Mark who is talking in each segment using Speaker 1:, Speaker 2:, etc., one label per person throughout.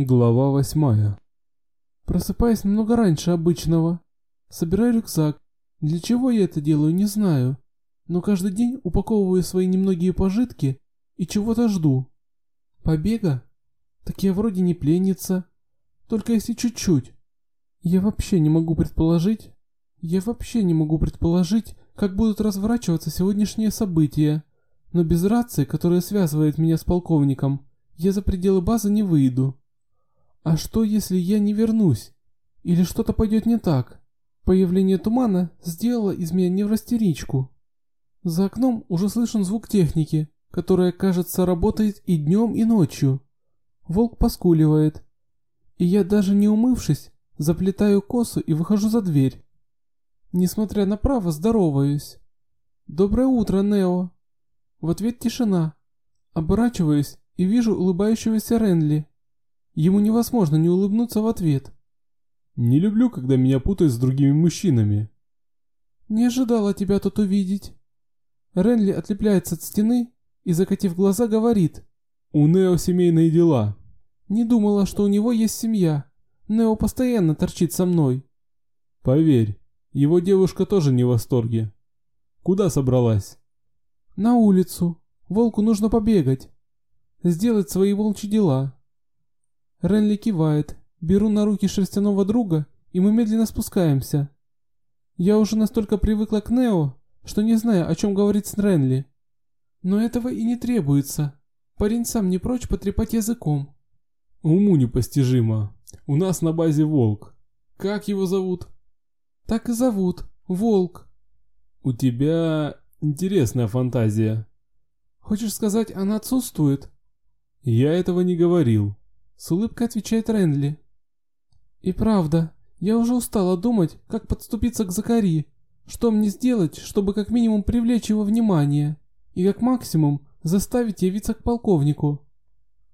Speaker 1: Глава восьмая. Просыпаюсь немного раньше обычного. Собираю рюкзак. Для чего я это делаю, не знаю. Но каждый день упаковываю свои немногие пожитки и чего-то жду. Побега? Так я вроде не пленница. Только если чуть-чуть. Я вообще не могу предположить... Я вообще не могу предположить, как будут разворачиваться сегодняшние события. Но без рации, которая связывает меня с полковником, я за пределы базы не выйду. А что, если я не вернусь? Или что-то пойдет не так? Появление тумана сделало из меня неврастеричку. За окном уже слышен звук техники, которая, кажется, работает и днем, и ночью. Волк поскуливает. И я даже не умывшись, заплетаю косу и выхожу за дверь. Несмотря на право, здороваюсь. «Доброе утро, Нео!» В ответ тишина. Оборачиваюсь и вижу улыбающегося Ренли. Ему невозможно не улыбнуться в ответ.
Speaker 2: Не люблю, когда меня путают с другими мужчинами.
Speaker 1: Не ожидала тебя тут увидеть. Ренли отлепляется от стены и, закатив глаза, говорит.
Speaker 2: У Нео семейные дела.
Speaker 1: Не думала, что у него есть семья. Нео постоянно торчит со мной.
Speaker 2: Поверь, его девушка тоже не в восторге. Куда собралась?
Speaker 1: На улицу. Волку нужно побегать. Сделать свои волчьи дела. Ренли кивает, беру на руки шерстяного друга, и мы медленно спускаемся. Я уже настолько привыкла к Нео, что не знаю, о чем говорить с Ренли. Но этого и не требуется. Парень сам не прочь потрепать языком.
Speaker 2: Уму непостижимо. У нас на базе волк. Как его зовут?
Speaker 1: Так и зовут. Волк.
Speaker 2: У тебя интересная фантазия.
Speaker 1: Хочешь сказать, она отсутствует?
Speaker 2: Я этого не говорил.
Speaker 1: С улыбкой отвечает Ренли. И правда, я уже устала думать, как подступиться к Закари. Что мне сделать, чтобы как минимум привлечь его внимание, и как максимум заставить явиться к полковнику.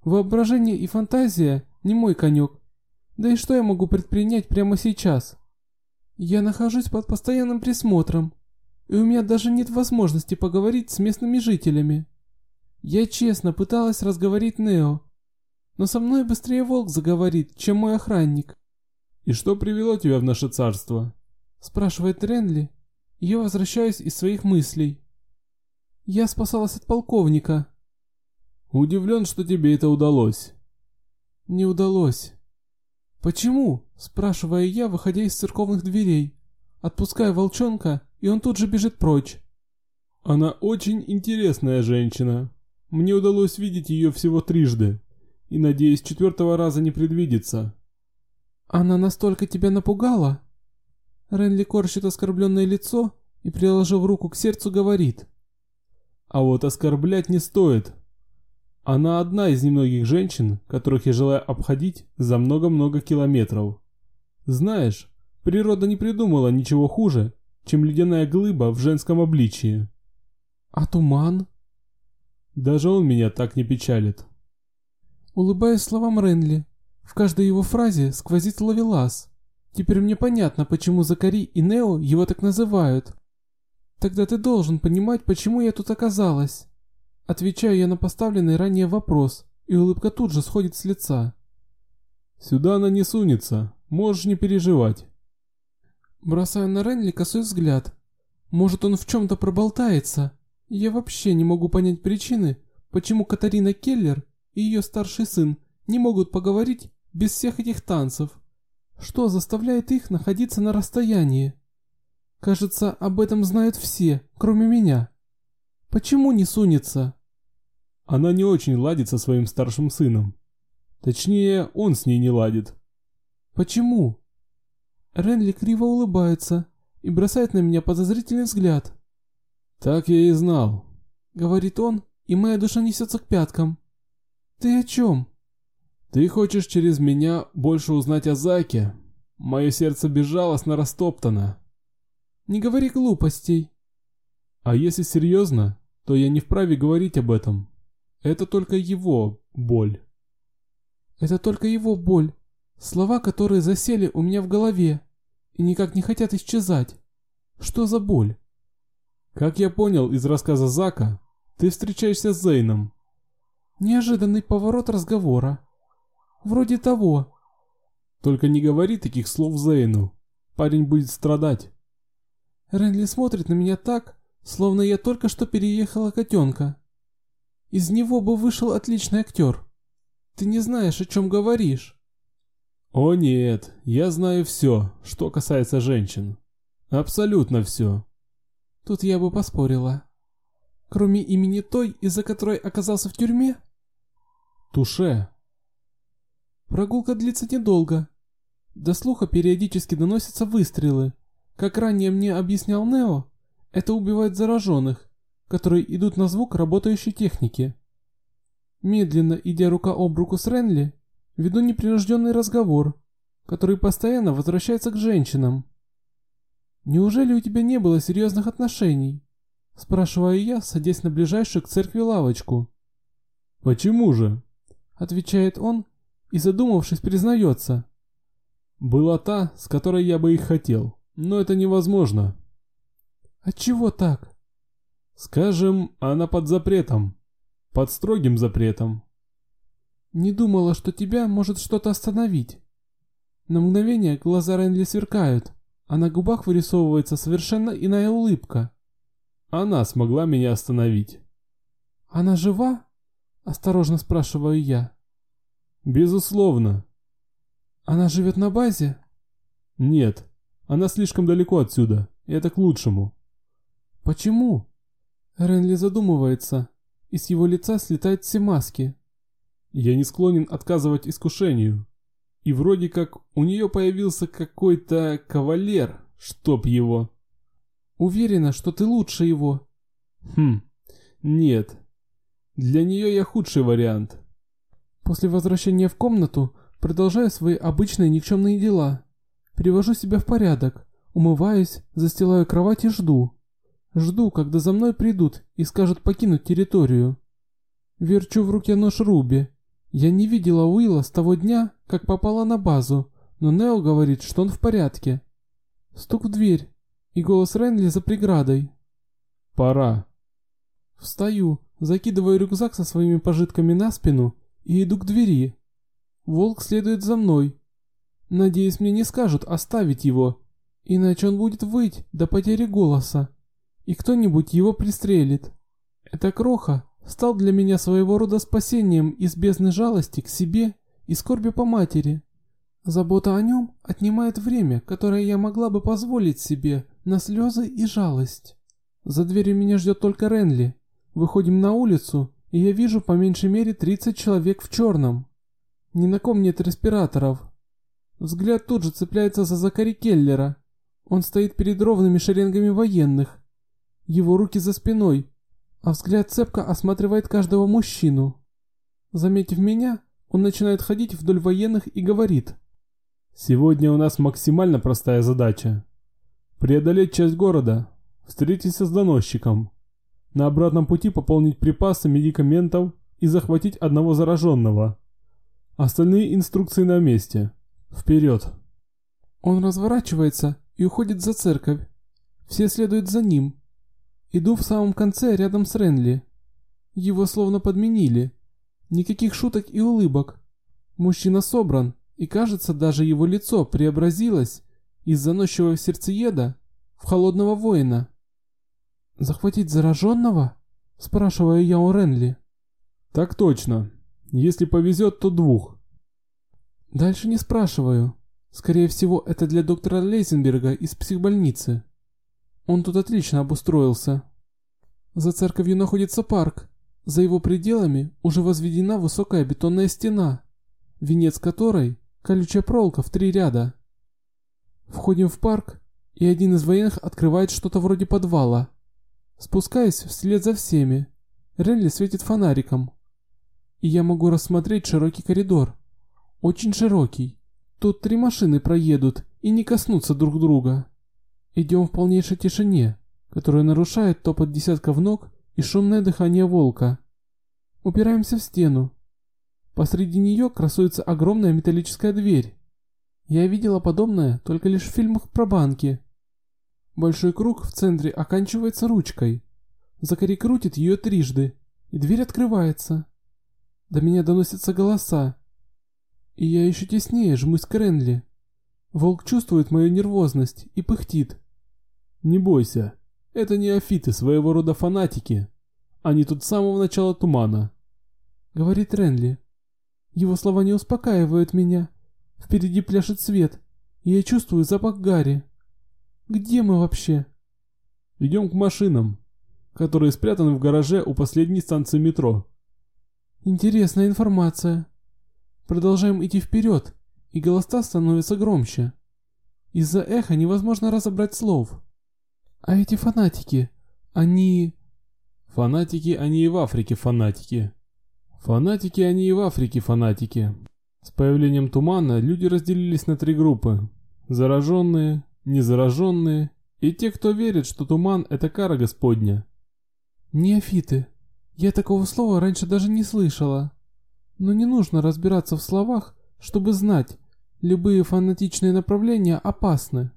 Speaker 1: Воображение и фантазия не мой конек. Да и что я могу предпринять прямо сейчас? Я нахожусь под постоянным присмотром, и у меня даже нет возможности поговорить с местными жителями. Я честно пыталась разговорить Нео, но со мной быстрее волк заговорит, чем мой охранник.
Speaker 2: И что привело тебя в наше царство?
Speaker 1: Спрашивает Ренли. Я возвращаюсь из своих мыслей. Я спасалась от полковника.
Speaker 2: Удивлен, что тебе это удалось.
Speaker 1: Не удалось. Почему? Спрашиваю я, выходя из церковных дверей. Отпускаю волчонка, и он тут же бежит прочь.
Speaker 2: Она очень интересная женщина. Мне удалось видеть ее всего трижды и, надеюсь, четвертого раза не предвидится.
Speaker 1: Она настолько тебя напугала? Ренли корчит оскорбленное лицо и, приложив руку к сердцу, говорит.
Speaker 2: А вот оскорблять не стоит. Она одна из немногих женщин, которых я желаю обходить за много-много километров. Знаешь, природа не придумала ничего хуже, чем ледяная глыба в женском обличии.
Speaker 1: А туман?
Speaker 2: Даже он меня так не печалит.
Speaker 1: Улыбаясь словам Ренли, в каждой его фразе сквозит ловелас. Теперь мне понятно, почему Закари и Нео его так называют. Тогда ты должен понимать, почему я тут оказалась. Отвечаю я на поставленный ранее вопрос, и улыбка тут же сходит с лица.
Speaker 2: Сюда она не сунется, можешь не переживать.
Speaker 1: Бросаю на Ренли косой взгляд. Может он в чем-то проболтается. Я вообще не могу понять причины, почему Катарина Келлер и ее старший сын не могут поговорить без всех этих танцев. Что заставляет их находиться на расстоянии? Кажется, об этом знают все, кроме меня. Почему не сунется?
Speaker 2: Она не очень ладит со своим старшим сыном. Точнее, он с ней не ладит.
Speaker 1: Почему? Ренли криво улыбается и бросает на меня подозрительный взгляд.
Speaker 2: Так я и знал,
Speaker 1: говорит он, и моя душа несется к пяткам. «Ты о чем?»
Speaker 2: «Ты хочешь через меня больше узнать о Заке? Мое сердце безжалостно растоптано».
Speaker 1: «Не говори глупостей».
Speaker 2: «А если серьезно, то я не вправе говорить об этом. Это только его боль».
Speaker 1: «Это только его боль. Слова, которые засели у меня в голове и никак не хотят исчезать. Что за боль?»
Speaker 2: «Как я понял из рассказа Зака, ты встречаешься с Зейном.
Speaker 1: Неожиданный поворот разговора. Вроде того.
Speaker 2: Только не говори таких слов Зейну. Парень будет страдать.
Speaker 1: Ренли смотрит на меня так, словно я только что переехала котенка. Из него бы вышел отличный актер. Ты не знаешь, о чем говоришь.
Speaker 2: О нет, я знаю все, что касается женщин. Абсолютно все.
Speaker 1: Тут я бы поспорила. Кроме имени той, из-за которой оказался в тюрьме?
Speaker 2: Туше.
Speaker 1: Прогулка длится недолго. До слуха периодически доносятся выстрелы. Как ранее мне объяснял Нео, это убивает зараженных, которые идут на звук работающей техники. Медленно идя рука об руку с Ренли, веду непринужденный разговор, который постоянно возвращается к женщинам. «Неужели у тебя не было серьезных отношений?» Спрашиваю я, садясь на ближайшую к церкви лавочку.
Speaker 2: «Почему же?»
Speaker 1: Отвечает он и, задумавшись, признается.
Speaker 2: «Была та, с которой я бы их хотел, но это невозможно».
Speaker 1: «Отчего так?»
Speaker 2: «Скажем, она под запретом. Под строгим запретом».
Speaker 1: «Не думала, что тебя может что-то остановить». На мгновение глаза Ренли сверкают, а на губах вырисовывается совершенно иная улыбка.
Speaker 2: Она смогла меня остановить.
Speaker 1: «Она жива?» – осторожно спрашиваю я.
Speaker 2: «Безусловно».
Speaker 1: «Она живет на базе?»
Speaker 2: «Нет, она слишком далеко отсюда, и это к лучшему».
Speaker 1: «Почему?» Ренли задумывается, и с его лица слетают все маски.
Speaker 2: «Я не склонен отказывать искушению. И вроде как у нее появился какой-то кавалер, чтоб его.
Speaker 1: Уверена, что ты лучше его.
Speaker 2: Хм, нет. Для нее я худший вариант.
Speaker 1: После возвращения в комнату продолжаю свои обычные никчемные дела. Привожу себя в порядок, умываюсь, застилаю кровать и жду. Жду, когда за мной придут и скажут покинуть территорию. Верчу в руке нож Руби, я не видела Уилла с того дня, как попала на базу, но Нео говорит, что он в порядке. Стук в дверь, и голос Ренли за преградой.
Speaker 2: «Пора».
Speaker 1: Встаю, закидываю рюкзак со своими пожитками на спину и иду к двери. Волк следует за мной. Надеюсь, мне не скажут оставить его, иначе он будет выть до потери голоса, и кто-нибудь его пристрелит. Это кроха стал для меня своего рода спасением из бездны жалости к себе и скорби по матери. Забота о нем отнимает время, которое я могла бы позволить себе на слезы и жалость. За дверью меня ждет только Ренли. Выходим на улицу, и я вижу по меньшей мере 30 человек в черном. Ни на ком нет респираторов. Взгляд тут же цепляется за Закари Келлера. Он стоит перед ровными шеренгами военных. Его руки за спиной, а взгляд цепко осматривает каждого мужчину. Заметив меня, он начинает ходить вдоль военных и говорит.
Speaker 2: «Сегодня у нас максимально простая задача. Преодолеть часть города, встретиться с доносчиком, на обратном пути пополнить припасы медикаментов и захватить одного зараженного. Остальные инструкции на месте. Вперед!»
Speaker 1: Он разворачивается и уходит за церковь. Все следуют за ним. Иду в самом конце рядом с Ренли. Его словно подменили. Никаких шуток и улыбок. Мужчина собран, и кажется, даже его лицо преобразилось из заносчивого сердцееда в холодного воина. «Захватить зараженного?» – спрашиваю я у Ренли.
Speaker 2: «Так точно. Если повезет, то двух».
Speaker 1: Дальше не спрашиваю. Скорее всего, это для доктора Лейзенберга из психбольницы. Он тут отлично обустроился. За церковью находится парк. За его пределами уже возведена высокая бетонная стена, венец которой – колючая проволока в три ряда. Входим в парк, и один из военных открывает что-то вроде подвала. Спускаюсь вслед за всеми. Релли светит фонариком. И я могу рассмотреть широкий коридор. Очень широкий. Тут три машины проедут и не коснутся друг друга. Идем в полнейшей тишине, которая нарушает топот десятков ног и шумное дыхание волка. Упираемся в стену. Посреди нее красуется огромная металлическая дверь. Я видела подобное только лишь в фильмах про банки. Большой круг в центре оканчивается ручкой. Закари крутит ее трижды, и дверь открывается. До меня доносятся голоса. и я еще теснее жмусь к Ренли. Волк чувствует мою нервозность и пыхтит.
Speaker 2: Не бойся, это неофиты, своего рода фанатики. Они тут с самого начала тумана.
Speaker 1: Говорит Ренли. Его слова не успокаивают меня. Впереди пляшет свет, и я чувствую запах гари. Где мы вообще?
Speaker 2: Идем к машинам, которые спрятаны в гараже у последней станции метро.
Speaker 1: Интересная информация. Продолжаем идти вперед, и голоса становятся громче. Из-за эха невозможно разобрать слов. А эти фанатики, они...
Speaker 2: Фанатики, они и в Африке фанатики. Фанатики, они и в Африке фанатики. С появлением тумана люди разделились на три группы. Зараженные, незараженные и те, кто верит, что туман – это кара Господня.
Speaker 1: Неофиты. Я такого слова раньше даже не слышала. Но не нужно разбираться в словах, чтобы знать, любые фанатичные направления опасны.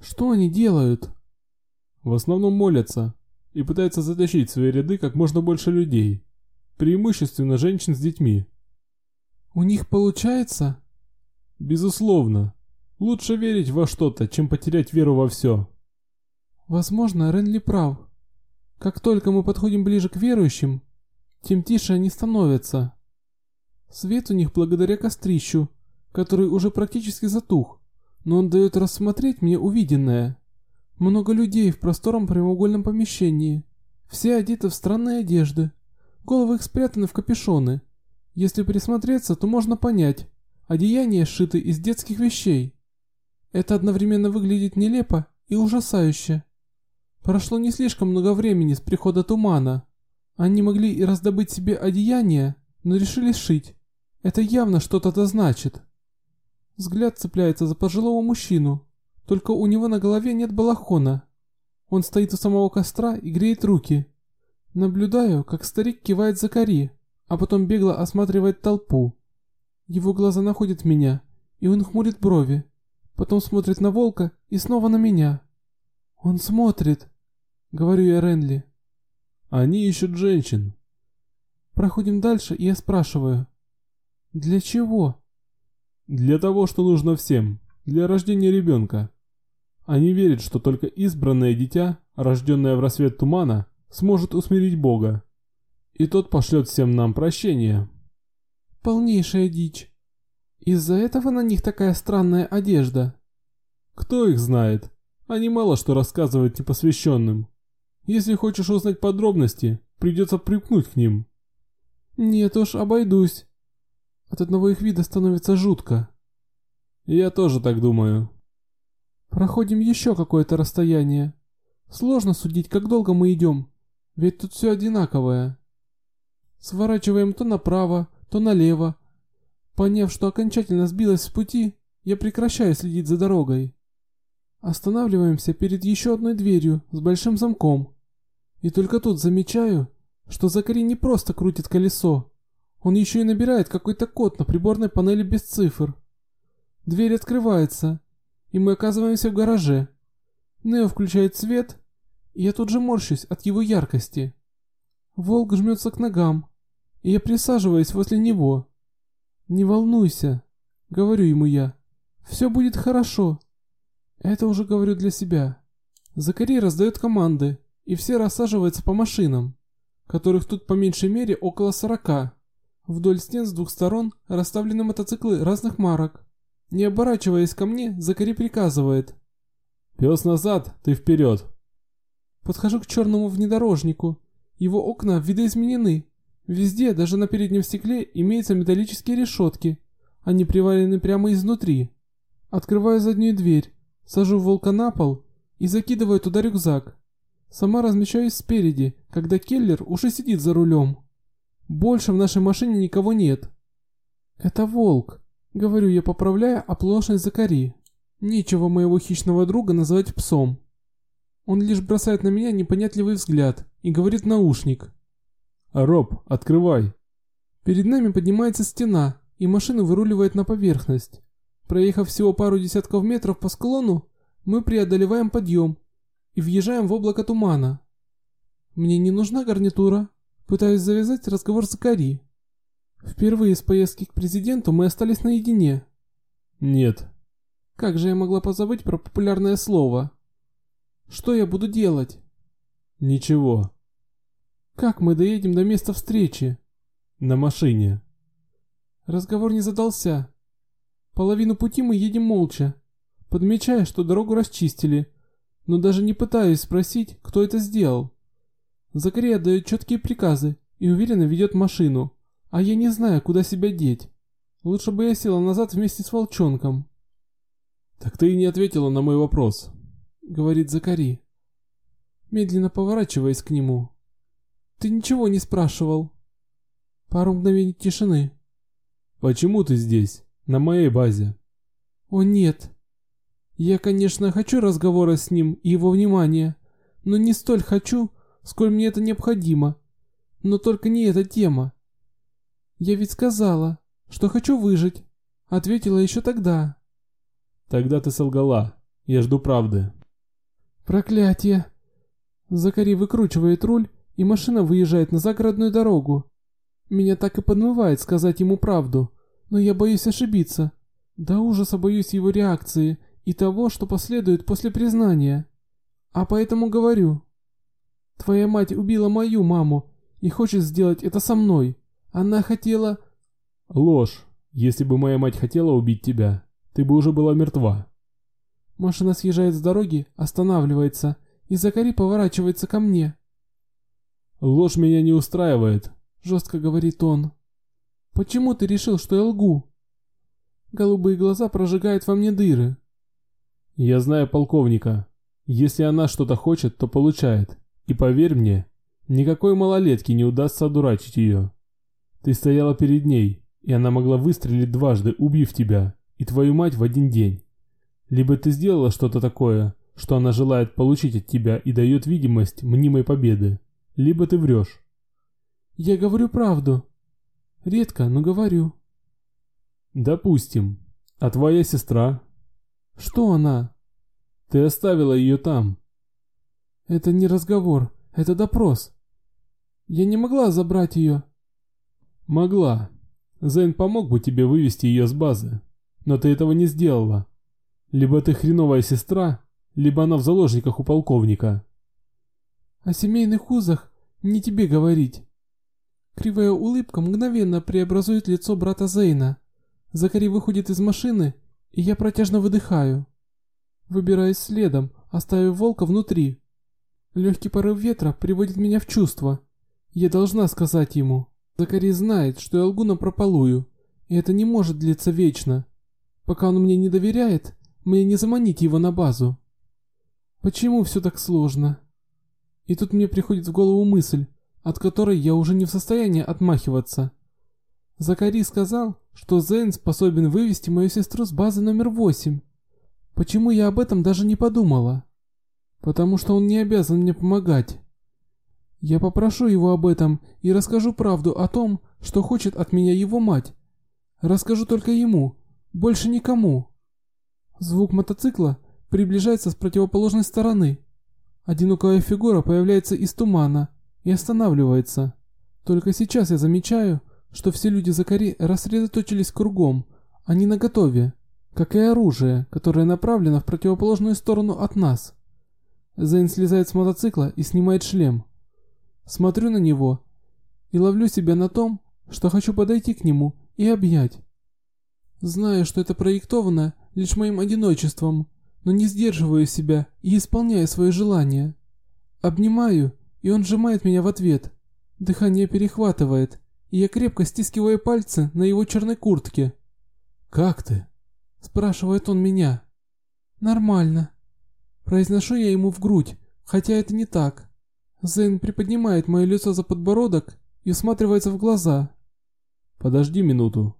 Speaker 1: Что они делают?
Speaker 2: В основном молятся и пытаются затащить в свои ряды как можно больше людей, преимущественно женщин с детьми.
Speaker 1: У них получается?
Speaker 2: Безусловно. Лучше верить во что-то, чем потерять веру во все.
Speaker 1: Возможно, Ренли прав. Как только мы подходим ближе к верующим, тем тише они становятся. Свет у них благодаря кострищу, который уже практически затух, но он дает рассмотреть мне увиденное. Много людей в просторном прямоугольном помещении. Все одеты в странные одежды. Головы их спрятаны в капюшоны. Если присмотреться, то можно понять. Одеяния сшиты из детских вещей. Это одновременно выглядит нелепо и ужасающе. Прошло не слишком много времени с прихода тумана. Они могли и раздобыть себе одеяние, но решили сшить. Это явно что-то значит. Взгляд цепляется за пожилого мужчину, только у него на голове нет балахона. Он стоит у самого костра и греет руки. Наблюдаю, как старик кивает за кори, а потом бегло осматривает толпу. Его глаза находят меня, и он хмурит брови. Потом смотрит на волка и снова на меня. Он смотрит, говорю я Ренли.
Speaker 2: Они ищут женщин.
Speaker 1: Проходим дальше, и я спрашиваю. Для чего?
Speaker 2: Для того, что нужно всем. Для рождения ребенка. Они верят, что только избранное дитя, рожденное в рассвет тумана, сможет усмирить Бога. И тот пошлет всем нам прощение.
Speaker 1: Полнейшая дичь. Из-за этого на них такая странная одежда.
Speaker 2: Кто их знает? Они мало что рассказывают непосвященным. Если хочешь узнать подробности, придется припнуть к ним.
Speaker 1: Нет уж, обойдусь. От одного их вида становится жутко.
Speaker 2: Я тоже так думаю.
Speaker 1: Проходим еще какое-то расстояние. Сложно судить, как долго мы идем, ведь тут все одинаковое. Сворачиваем то направо, то налево. Поняв, что окончательно сбилась с пути, я прекращаю следить за дорогой. Останавливаемся перед еще одной дверью с большим замком. И только тут замечаю, что Закари не просто крутит колесо, он еще и набирает какой-то код на приборной панели без цифр. Дверь открывается, и мы оказываемся в гараже. Нео включает свет, и я тут же морщусь от его яркости. Волк жмется к ногам, и я присаживаюсь возле него. «Не волнуйся», — говорю ему я, — «все будет хорошо». Это уже говорю для себя. Закари раздает команды, и все рассаживаются по машинам, которых тут по меньшей мере около сорока. Вдоль стен с двух сторон расставлены мотоциклы разных марок. Не оборачиваясь ко мне, Закари приказывает.
Speaker 2: «Пес назад, ты вперед!»
Speaker 1: Подхожу к черному внедорожнику. Его окна видоизменены. Везде, даже на переднем стекле, имеются металлические решетки. Они приварены прямо изнутри. Открываю заднюю дверь, сажу волка на пол и закидываю туда рюкзак. Сама размещаюсь спереди, когда Келлер уже сидит за рулем. Больше в нашей машине никого нет. Это волк, говорю я, поправляя оплошность Закари. Нечего моего хищного друга называть псом. Он лишь бросает на меня непонятливый взгляд и говорит наушник.
Speaker 2: «Роб, открывай!»
Speaker 1: Перед нами поднимается стена, и машина выруливает на поверхность. Проехав всего пару десятков метров по склону, мы преодолеваем подъем и въезжаем в облако тумана. Мне не нужна гарнитура. Пытаюсь завязать разговор с Кари. Впервые с поездки к президенту мы остались наедине.
Speaker 2: Нет.
Speaker 1: Как же я могла позабыть про популярное слово? Что я буду делать?
Speaker 2: Ничего.
Speaker 1: Как мы доедем до места встречи?
Speaker 2: На машине.
Speaker 1: Разговор не задался. Половину пути мы едем молча, подмечая, что дорогу расчистили, но даже не пытаюсь спросить, кто это сделал. Закари отдает четкие приказы и уверенно ведет машину, а я не знаю, куда себя деть. Лучше бы я села назад вместе с волчонком.
Speaker 2: «Так ты и не ответила на мой вопрос», —
Speaker 1: говорит Закари, медленно поворачиваясь к нему. «Ты ничего не спрашивал». Пару мгновений тишины.
Speaker 2: «Почему ты здесь, на моей базе?»
Speaker 1: «О нет. Я, конечно, хочу разговора с ним и его внимания, но не столь хочу, сколь мне это необходимо. Но только не эта тема. Я ведь сказала, что хочу выжить. Ответила еще тогда.
Speaker 2: Тогда ты солгала. Я жду правды.
Speaker 1: Проклятие. Закари выкручивает руль, и машина выезжает на загородную дорогу. Меня так и подмывает сказать ему правду, но я боюсь ошибиться. До ужаса боюсь его реакции и того, что последует после признания. А поэтому говорю. Твоя мать убила мою маму и хочет сделать это со мной. Она хотела...
Speaker 2: Ложь. Если бы моя мать хотела убить тебя, ты бы уже была мертва.
Speaker 1: Машина съезжает с дороги, останавливается, и Закари поворачивается ко мне.
Speaker 2: Ложь меня не устраивает,
Speaker 1: жестко говорит он. Почему ты решил, что я лгу? Голубые глаза прожигают во мне дыры.
Speaker 2: Я знаю полковника. Если она что-то хочет, то получает. И поверь мне, никакой малолетке не удастся одурачить ее. Ты стояла перед ней, и она могла выстрелить дважды, убив тебя и твою мать в один день. Либо ты сделала что-то такое, что она желает получить от тебя и дает видимость мнимой победы, либо ты врешь.
Speaker 1: Я говорю правду. Редко, но говорю.
Speaker 2: Допустим. А твоя сестра?
Speaker 1: Что она?
Speaker 2: Ты оставила ее там.
Speaker 1: Это не разговор, это допрос. Я не могла забрать ее.
Speaker 2: Могла. Зейн помог бы тебе вывести ее с базы. Но ты этого не сделала. Либо ты хреновая сестра, либо она в заложниках у полковника.
Speaker 1: О семейных узах не тебе говорить. Кривая улыбка мгновенно преобразует лицо брата Зейна. Закари выходит из машины, и я протяжно выдыхаю. Выбираюсь следом, оставив волка внутри. Легкий порыв ветра приводит меня в чувство. Я должна сказать ему. Закари знает, что я лгу напропалую, и это не может длиться вечно. Пока он мне не доверяет, мне не заманить его на базу. Почему все так сложно? И тут мне приходит в голову мысль, от которой я уже не в состоянии отмахиваться. Закари сказал, что Зейн способен вывести мою сестру с базы номер восемь. Почему я об этом даже не подумала? Потому что он не обязан мне помогать. Я попрошу его об этом и расскажу правду о том, что хочет от меня его мать. Расскажу только ему, больше никому. Звук мотоцикла приближается с противоположной стороны. Одинокая фигура появляется из тумана и останавливается. Только сейчас я замечаю, что все люди Закари рассредоточились кругом, они наготове, как и оружие, которое направлено в противоположную сторону от нас. Зейн слезает с мотоцикла и снимает шлем. Смотрю на него и ловлю себя на том, что хочу подойти к нему и обнять. Знаю, что это проектовано лишь моим одиночеством, но не сдерживаю себя и исполняю свои желания. Обнимаю, и он сжимает меня в ответ. Дыхание перехватывает, и я крепко стискиваю пальцы на его черной куртке.
Speaker 2: «Как ты?»
Speaker 1: – спрашивает он меня. «Нормально». Произношу я ему в грудь, хотя это не так. Зейн приподнимает мое лицо за подбородок и всматривается в глаза.
Speaker 2: «Подожди минуту».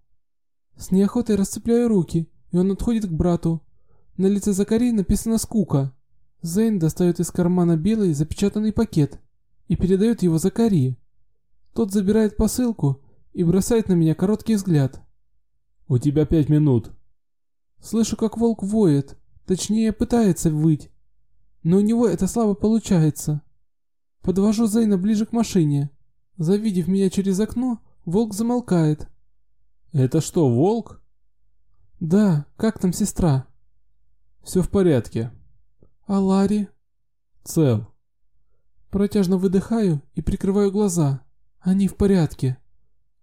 Speaker 1: С неохотой расцепляю руки, и он отходит к брату. На лице Закари написано «скука». Зейн достает из кармана белый запечатанный пакет и передает его Закари. Тот забирает посылку и бросает на меня короткий взгляд.
Speaker 2: «У тебя пять минут».
Speaker 1: Слышу, как волк воет, точнее пытается выть, но у него это слабо получается. Подвожу Зейна ближе к машине. Завидев меня через окно, волк замолкает,
Speaker 2: Это что, волк?
Speaker 1: Да, как там сестра?
Speaker 2: Все в порядке.
Speaker 1: А Ларри?
Speaker 2: Цел.
Speaker 1: Протяжно выдыхаю и прикрываю глаза. Они в порядке.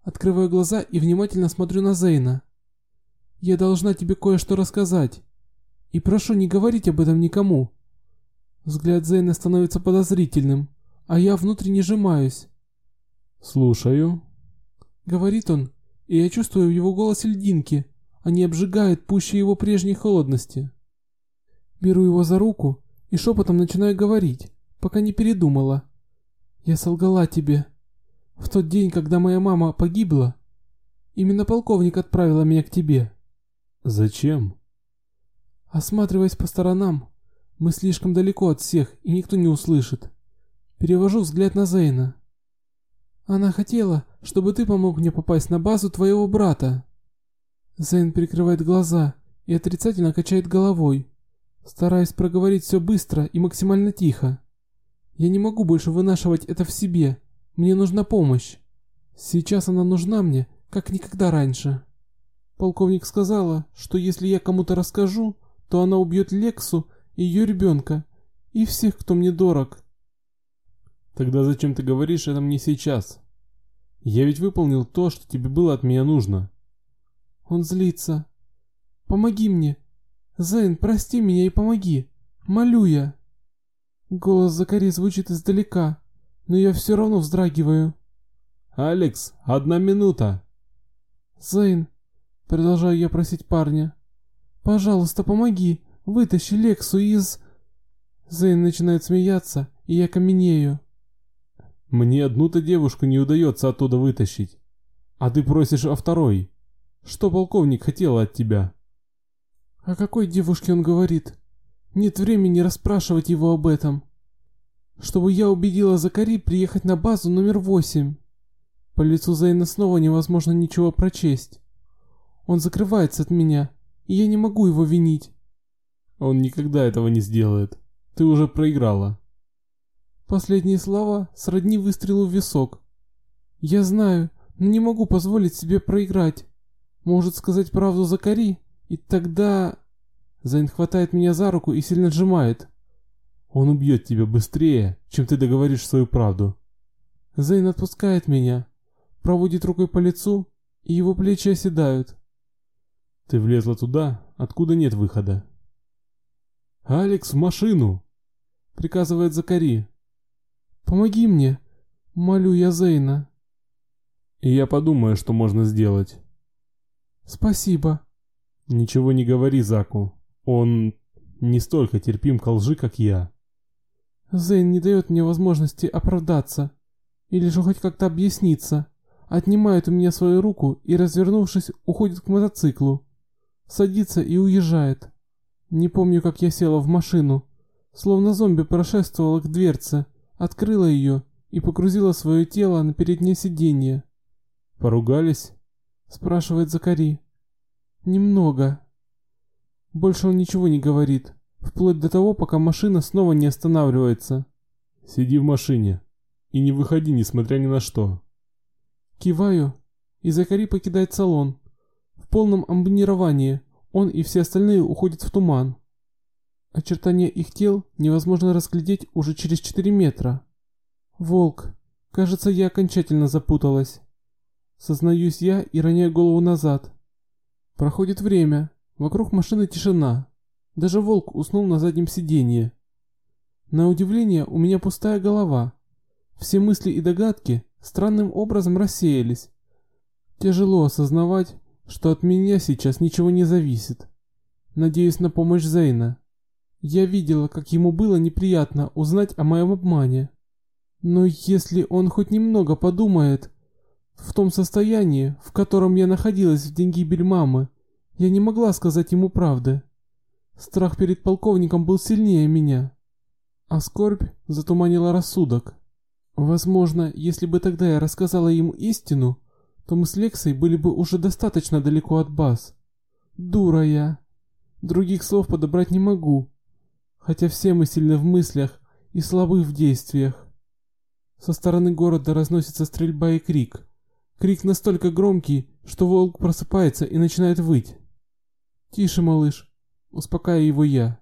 Speaker 1: Открываю глаза и внимательно смотрю на Зейна. Я должна тебе кое-что рассказать. И прошу не говорить об этом никому. Взгляд Зейна становится подозрительным, а я внутренне сжимаюсь.
Speaker 2: Слушаю.
Speaker 1: Говорит он, и я чувствую в его голосе льдинки. Они обжигают пуще его прежней холодности. Беру его за руку и шепотом начинаю говорить, пока не передумала. Я солгала тебе. В тот день, когда моя мама погибла, именно полковник отправила меня к тебе.
Speaker 2: Зачем?
Speaker 1: Осматриваясь по сторонам, мы слишком далеко от всех, и никто не услышит. Перевожу взгляд на Зейна. Она хотела, чтобы ты помог мне попасть на базу твоего брата. Зейн прикрывает глаза и отрицательно качает головой, стараясь проговорить все быстро и максимально тихо. Я не могу больше вынашивать это в себе. Мне нужна помощь. Сейчас она нужна мне, как никогда раньше. Полковник сказала, что если я кому-то расскажу, то она убьет Лексу и ее ребенка, и всех, кто мне дорог.
Speaker 2: Тогда зачем ты говоришь это мне сейчас? Я ведь выполнил то, что тебе было от меня нужно.
Speaker 1: Он злится. Помоги мне. Зейн, прости меня и помоги. Молю я. Голос Закари звучит издалека, но я все равно вздрагиваю.
Speaker 2: «Алекс, одна минута!»
Speaker 1: «Зейн», — продолжаю я просить парня, — «пожалуйста, помоги, вытащи Лексу из...» Зейн начинает смеяться, и я каменею.
Speaker 2: «Мне одну-то девушку не удается оттуда вытащить, а ты просишь о второй. Что полковник хотел от тебя?»
Speaker 1: «О какой девушке он говорит? Нет времени расспрашивать его об этом. Чтобы я убедила Закари приехать на базу номер восемь». По лицу Зейна снова невозможно ничего прочесть. Он закрывается от меня, и я не могу его винить.
Speaker 2: Он никогда этого не сделает. Ты уже проиграла.
Speaker 1: Последние слова сродни выстрелу в висок. Я знаю, но не могу позволить себе проиграть. Может сказать правду Закари, и тогда... Зайн хватает меня за руку и сильно сжимает.
Speaker 2: Он убьет тебя быстрее, чем ты договоришь свою правду.
Speaker 1: Зейн отпускает меня, проводит рукой по лицу, и его плечи оседают.
Speaker 2: Ты влезла туда, откуда нет выхода. «Алекс, в машину!» — приказывает Закари.
Speaker 1: «Помоги мне!» — молю я Зейна.
Speaker 2: «И я подумаю, что можно сделать».
Speaker 1: «Спасибо».
Speaker 2: «Ничего не говори Заку. Он не столько терпим к лжи, как я».
Speaker 1: Зейн не дает мне возможности оправдаться или же хоть как-то объясниться. Отнимает у меня свою руку и, развернувшись, уходит к мотоциклу. Садится и уезжает. Не помню, как я села в машину. Словно зомби прошествовала к дверце, открыла ее и погрузила свое тело на переднее сиденье.
Speaker 2: «Поругались?»
Speaker 1: – спрашивает Закари. «Немного». Больше он ничего не говорит, вплоть до того, пока машина снова не останавливается.
Speaker 2: «Сиди в машине и не выходи, несмотря ни на что».
Speaker 1: Киваю, и Закари покидает салон. В полном амбонировании он и все остальные уходят в туман. Очертания их тел невозможно разглядеть уже через 4 метра. Волк. Кажется, я окончательно запуталась. Сознаюсь я и роняю голову назад. Проходит время. Вокруг машины тишина. Даже волк уснул на заднем сиденье. На удивление, у меня пустая голова. Все мысли и догадки странным образом рассеялись. Тяжело осознавать, что от меня сейчас ничего не зависит. Надеюсь на помощь Зейна. Я видела, как ему было неприятно узнать о моем обмане. Но если он хоть немного подумает, в том состоянии, в котором я находилась в день гибели мамы, я не могла сказать ему правды. Страх перед полковником был сильнее меня, а скорбь затуманила рассудок. Возможно, если бы тогда я рассказала ему истину, то мы с Лексой были бы уже достаточно далеко от баз. Дура я. Других слов подобрать не могу. Хотя все мы сильны в мыслях и слабы в действиях. Со стороны города разносится стрельба и крик. Крик настолько громкий, что волк просыпается и начинает выть. «Тише, малыш», — успокаиваю его я.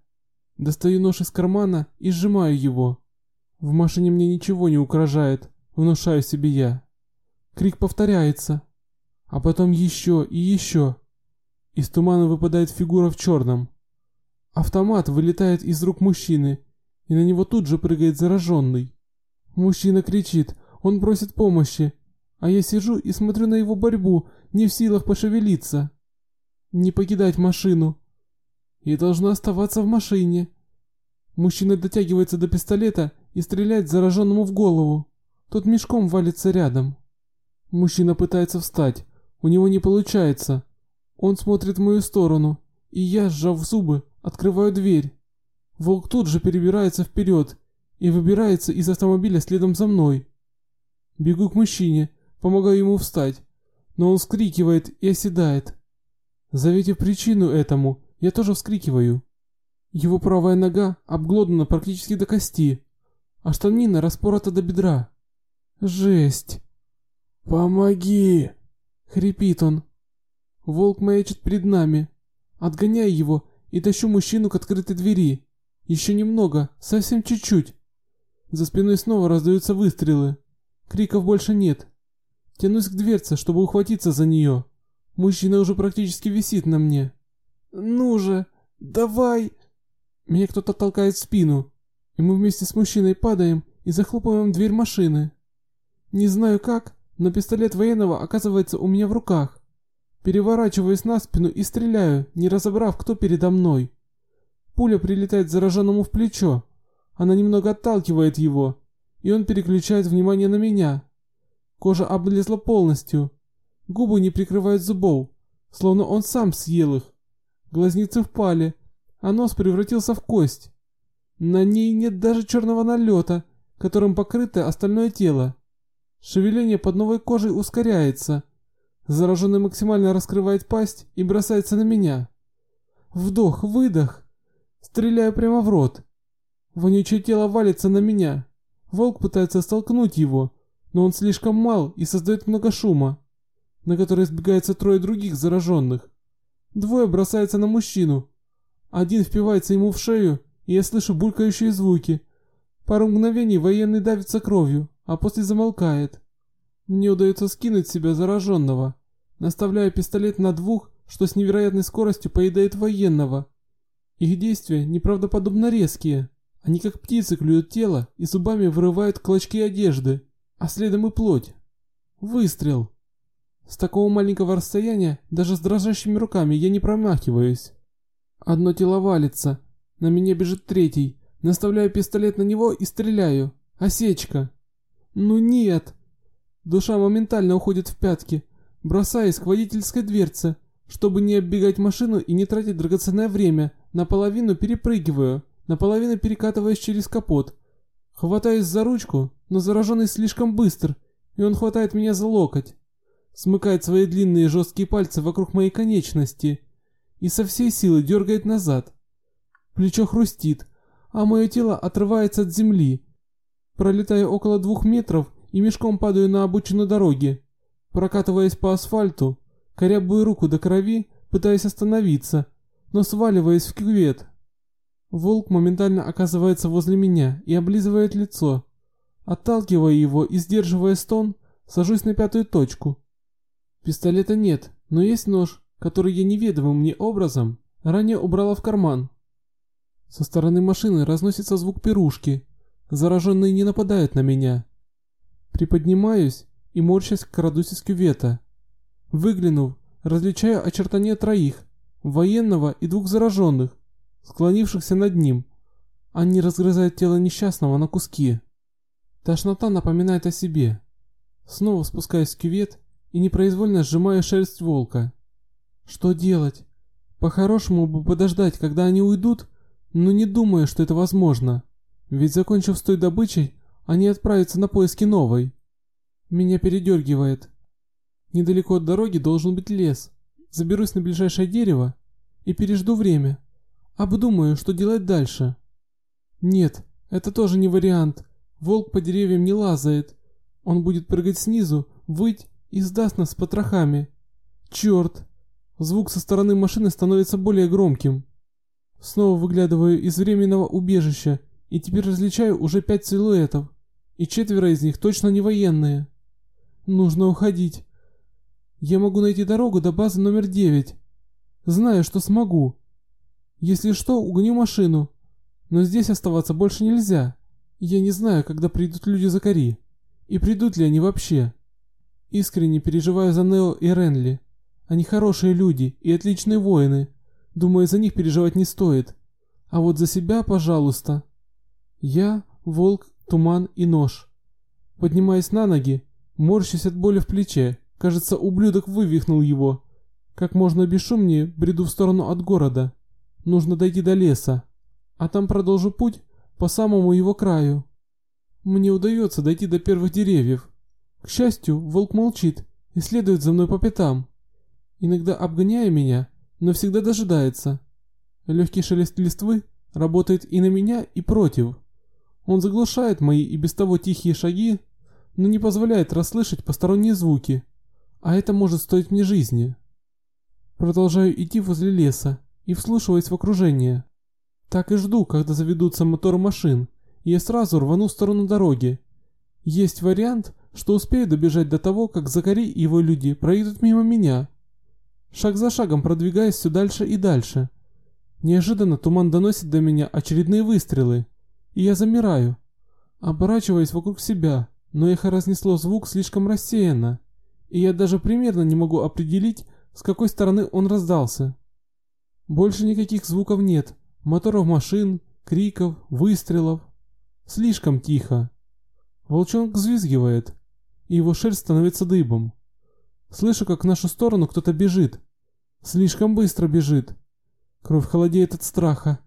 Speaker 1: Достаю нож из кармана и сжимаю его. В машине мне ничего не угрожает, внушаю себе я. Крик повторяется. А потом еще и еще. Из тумана выпадает фигура в черном. Автомат вылетает из рук мужчины, и на него тут же прыгает зараженный. Мужчина кричит, он просит помощи, а я сижу и смотрю на его борьбу, не в силах пошевелиться. Не покидать машину. Я должна оставаться в машине. Мужчина дотягивается до пистолета и стреляет зараженному в голову. Тот мешком валится рядом. Мужчина пытается встать. У него не получается. Он смотрит в мою сторону, и я, сжав зубы, открываю дверь. Волк тут же перебирается вперед и выбирается из автомобиля следом за мной. Бегу к мужчине, помогаю ему встать, но он вскрикивает и оседает. Заветив причину этому, я тоже вскрикиваю. Его правая нога обглодана практически до кости, а штанина распорота до бедра. Жесть. «Помоги!» — хрипит он. Волк маячит перед нами. Отгоняю его и тащу мужчину к открытой двери. Еще немного, совсем чуть-чуть. За спиной снова раздаются выстрелы. Криков больше нет. Тянусь к дверце, чтобы ухватиться за нее. Мужчина уже практически висит на мне. «Ну же, давай!» Меня кто-то толкает в спину, и мы вместе с мужчиной падаем и захлопываем дверь машины. Не знаю как, но пистолет военного оказывается у меня в руках. Переворачиваюсь на спину и стреляю, не разобрав, кто передо мной. Пуля прилетает зараженному в плечо. Она немного отталкивает его, и он переключает внимание на меня. Кожа облезла полностью. Губы не прикрывают зубов, словно он сам съел их. Глазницы впали, а нос превратился в кость. На ней нет даже черного налета, которым покрыто остальное тело. Шевеление под новой кожей ускоряется. Зараженный максимально раскрывает пасть и бросается на меня. Вдох, выдох. Стреляю прямо в рот. Вонючее тело валится на меня. Волк пытается столкнуть его, но он слишком мал и создает много шума, на который сбегается трое других зараженных. Двое бросаются на мужчину. Один впивается ему в шею, и я слышу булькающие звуки. Пару мгновений военный давится кровью, а после замолкает. Мне удается скинуть себя зараженного, наставляя пистолет на двух, что с невероятной скоростью поедает военного. Их действия неправдоподобно резкие. Они как птицы клюют тело и зубами вырывают клочки одежды, а следом и плоть. Выстрел. С такого маленького расстояния даже с дрожащими руками я не промахиваюсь. Одно тело валится, на меня бежит третий. Наставляю пистолет на него и стреляю. Осечка. Ну нет. Душа моментально уходит в пятки, бросаясь к водительской дверце, чтобы не оббегать машину и не тратить драгоценное время, наполовину перепрыгиваю, наполовину перекатываясь через капот. Хватаюсь за ручку, но зараженный слишком быстр, и он хватает меня за локоть. Смыкает свои длинные жесткие пальцы вокруг моей конечности и со всей силы дергает назад. Плечо хрустит, а мое тело отрывается от земли. Пролетаю около двух метров и мешком падаю на обочину дороги. Прокатываясь по асфальту, корябую руку до крови, пытаясь остановиться, но сваливаясь в кювет. Волк моментально оказывается возле меня и облизывает лицо. Отталкивая его и сдерживая стон, сажусь на пятую точку. Пистолета нет, но есть нож, который я неведомым мне образом ранее убрала в карман. Со стороны машины разносится звук пирушки. Зараженные не нападают на меня. Приподнимаюсь и морщась крадусь из кювета. Выглянув, различаю очертания троих, военного и двух зараженных, склонившихся над ним. Они разгрызают тело несчастного на куски. Тошнота напоминает о себе. Снова спускаюсь в кювет и непроизвольно сжимаю шерсть волка. Что делать? По-хорошему бы подождать, когда они уйдут, но не думаю, что это возможно. Ведь закончив с той добычей, они отправятся на поиски новой. Меня передергивает. Недалеко от дороги должен быть лес. Заберусь на ближайшее дерево и пережду время. Обдумаю, что делать дальше. Нет, это тоже не вариант. Волк по деревьям не лазает. Он будет прыгать снизу, выть и сдаст нас с потрохами. Черт! Звук со стороны машины становится более громким. Снова выглядываю из временного убежища и теперь различаю уже пять силуэтов, и четверо из них точно не военные. Нужно уходить. Я могу найти дорогу до базы номер девять. Знаю, что смогу. Если что, угоню машину. Но здесь оставаться больше нельзя. Я не знаю, когда придут люди Закари. И придут ли они вообще. Искренне переживаю за Нео и Ренли. Они хорошие люди и отличные воины. Думаю, за них переживать не стоит. А вот за себя, пожалуйста. Я, волк, туман и нож. Поднимаясь на ноги, морщусь от боли в плече. Кажется, ублюдок вывихнул его. Как можно бесшумнее бреду в сторону от города. Нужно дойти до леса. А там продолжу путь по самому его краю. Мне удается дойти до первых деревьев. К счастью, волк молчит и следует за мной по пятам. Иногда обгоняя меня, но всегда дожидается. Легкий шелест листвы работает и на меня, и против. Он заглушает мои и без того тихие шаги, но не позволяет расслышать посторонние звуки, а это может стоить мне жизни. Продолжаю идти возле леса и вслушиваясь в окружение. Так и жду, когда заведутся моторы машин, и я сразу рвану в сторону дороги. Есть вариант, что успею добежать до того, как Закари и его люди проедут мимо меня. Шаг за шагом продвигаясь все дальше и дальше. Неожиданно туман доносит до меня очередные выстрелы, и я замираю, оборачиваясь вокруг себя, но эхо разнесло звук слишком рассеянно, и я даже примерно не могу определить, с какой стороны он раздался. Больше никаких звуков нет, моторов машин, криков, выстрелов. Слишком тихо. Волчонок взвизгивает, и его шерсть становится дыбом. Слышу, как в нашу сторону кто-то бежит. Слишком быстро бежит. Кровь холодеет от страха.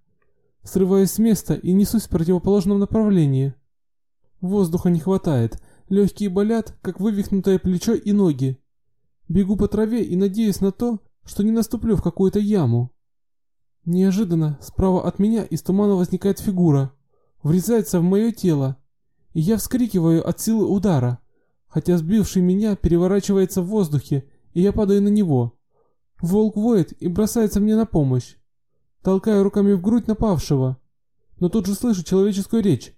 Speaker 1: Срываюсь с места и несусь в противоположном направлении. Воздуха не хватает. Легкие болят, как вывихнутое плечо и ноги. Бегу по траве и надеюсь на то, что не наступлю в какую-то яму. Неожиданно справа от меня из тумана возникает фигура. Врезается в мое тело. И я вскрикиваю от силы удара хотя сбивший меня переворачивается в воздухе, и я падаю на него. Волк воет и бросается мне на помощь. Толкаю руками в грудь напавшего, но тут же слышу человеческую речь.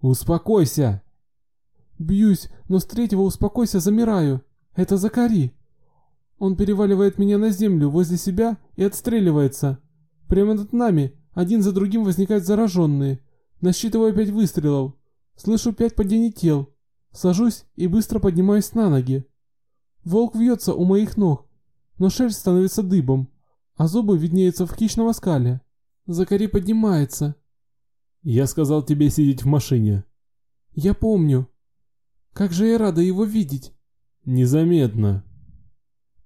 Speaker 1: «Успокойся!» Бьюсь, но с третьего «успокойся» замираю. Это Закари. Он переваливает меня на землю возле себя и отстреливается. Прямо над нами один за другим возникают зараженные. Насчитываю пять выстрелов. Слышу пять падений тел. Сажусь и быстро поднимаюсь на ноги. Волк вьется у моих ног, но шерсть становится дыбом, а зубы виднеются в хищном оскале. Закари поднимается.
Speaker 2: Я сказал тебе сидеть в машине.
Speaker 1: Я помню. Как же я рада его видеть.
Speaker 2: Незаметно.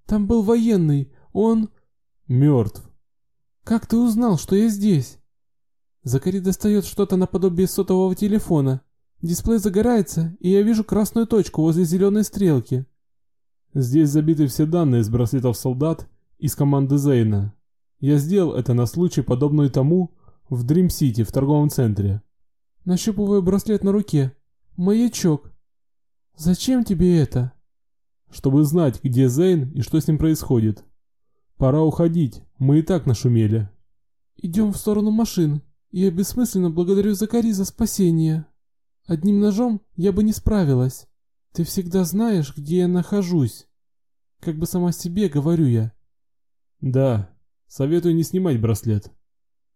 Speaker 1: Там был военный, он...
Speaker 2: Мертв.
Speaker 1: Как ты узнал, что я здесь? Закари достает что-то наподобие сотового телефона Дисплей загорается, и я вижу красную точку возле зеленой стрелки.
Speaker 2: Здесь забиты все данные из браслетов солдат из команды Зейна. Я сделал это на случай, подобный тому, в Дрим-Сити, в торговом центре.
Speaker 1: Нащупываю браслет на руке. Маячок. Зачем тебе это?
Speaker 2: Чтобы знать, где Зейн и что с ним происходит. Пора уходить, мы и так нашумели.
Speaker 1: Идем в сторону машин. Я бессмысленно благодарю Закари за спасение. Одним ножом я бы не справилась. Ты всегда знаешь, где я нахожусь. Как бы сама себе говорю я.
Speaker 2: Да, советую не снимать браслет.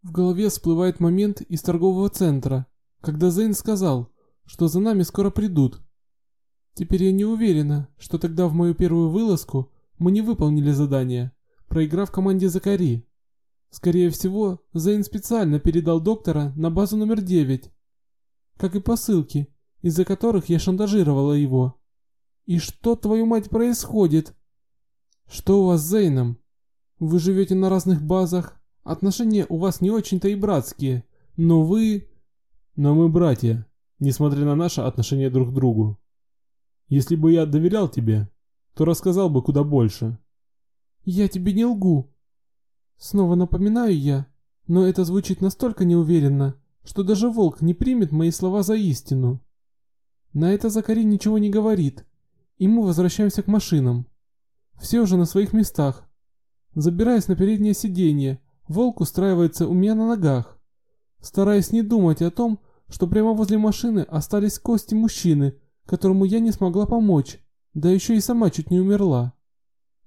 Speaker 1: В голове всплывает момент из торгового центра, когда Зейн сказал, что за нами скоро придут. Теперь я не уверена, что тогда в мою первую вылазку мы не выполнили задание, проиграв команде Закари. Скорее всего, Зейн специально передал доктора на базу номер девять как и посылки, из-за которых я шантажировала его. И что, твою мать, происходит? Что у вас с Зейном? Вы живете на разных базах, отношения у вас не очень-то и братские, но вы...
Speaker 2: Но мы братья, несмотря на наше отношение друг к другу. Если бы я доверял тебе, то рассказал бы куда больше.
Speaker 1: Я тебе не лгу. Снова напоминаю я, но это звучит настолько неуверенно, что даже волк не примет мои слова за истину. На это Закари ничего не говорит, и мы возвращаемся к машинам. Все уже на своих местах. Забираясь на переднее сиденье, волк устраивается у меня на ногах. Стараясь не думать о том, что прямо возле машины остались кости мужчины, которому я не смогла помочь, да еще и сама чуть не умерла.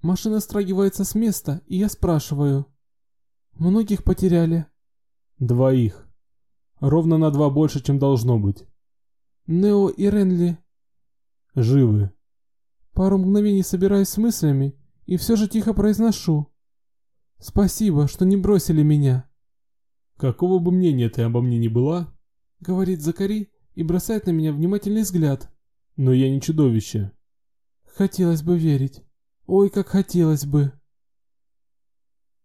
Speaker 1: Машина страгивается с места, и я спрашиваю. Многих потеряли?
Speaker 2: Двоих. Ровно на два больше, чем должно быть.
Speaker 1: Нео и Ренли
Speaker 2: Живы.
Speaker 1: Пару мгновений собираюсь с мыслями и все же тихо произношу. Спасибо, что не бросили меня.
Speaker 2: Какого бы мнения ты обо мне ни была,
Speaker 1: говорит Закари и бросает на меня внимательный взгляд.
Speaker 2: Но я не чудовище.
Speaker 1: Хотелось бы верить. Ой, как хотелось бы.